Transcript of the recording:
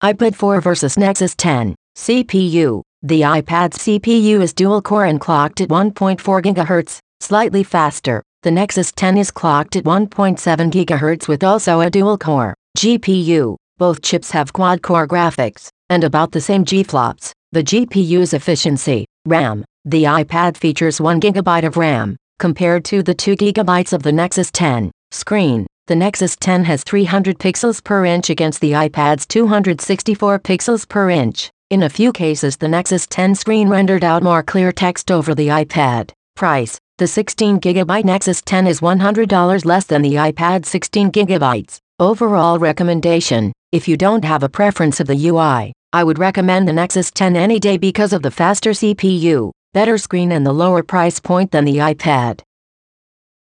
iPad 4 vs Nexus 10 CPU. The iPad's CPU is dual-core and clocked at 1.4 GHz, slightly faster. The Nexus 10 is clocked at 1.7 GHz with also a dual-core GPU. Both chips have quad-core graphics, and about the same GFLOPS. The GPU's efficiency, RAM. The iPad features 1 GB of RAM, compared to the 2 GB of the Nexus 10. Screen. The Nexus 10 has 300 pixels per inch against the iPad's 264 pixels per inch. In a few cases the Nexus 10 screen rendered out more clear text over the iPad. Price. The 16GB Nexus 10 is $100 less than the iPad 16GB. Overall recommendation. If you don't have a preference of the UI, I would recommend the Nexus 10 any day because of the faster CPU, better screen and the lower price point than the iPad.